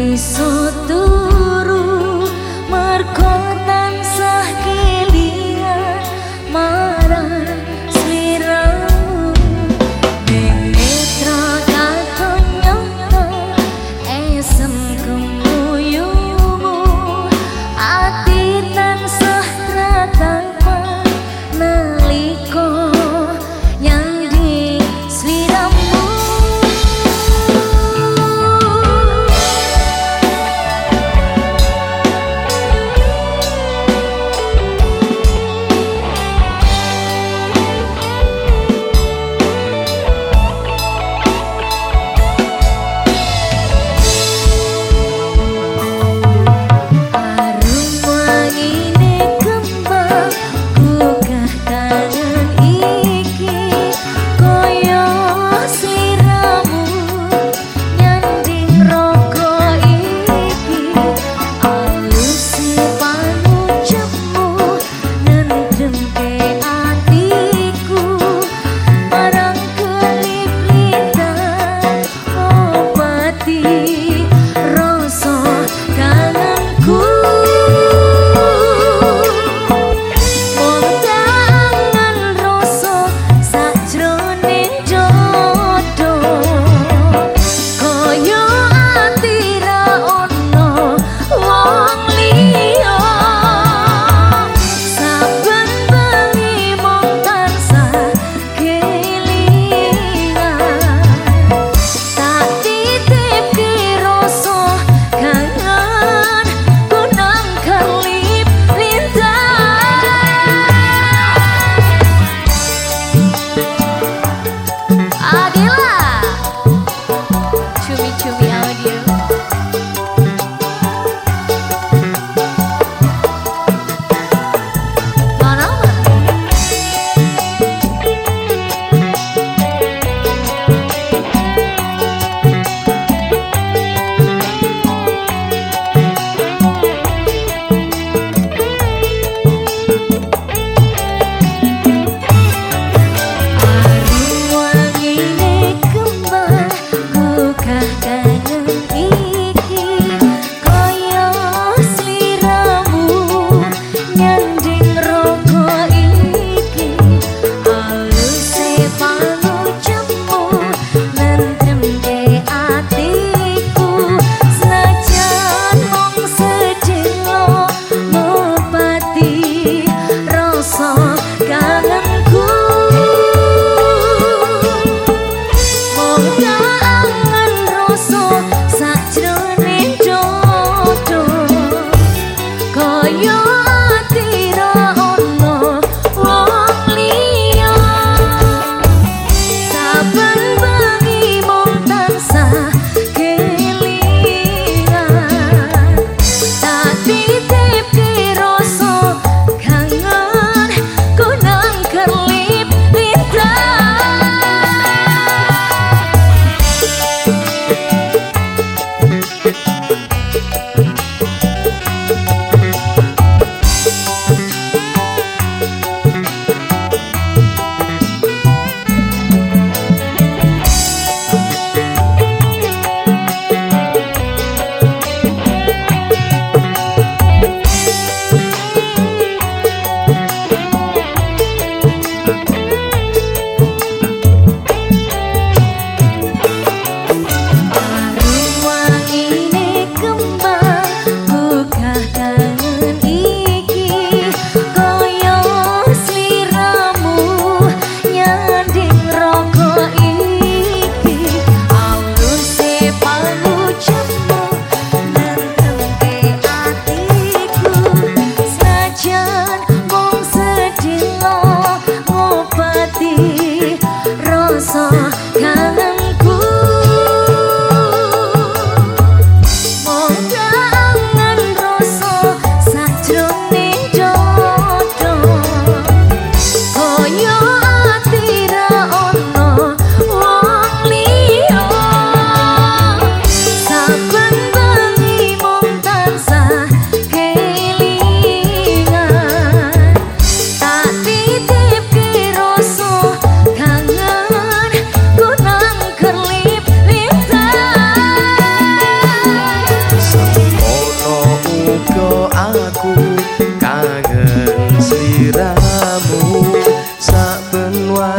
Risotto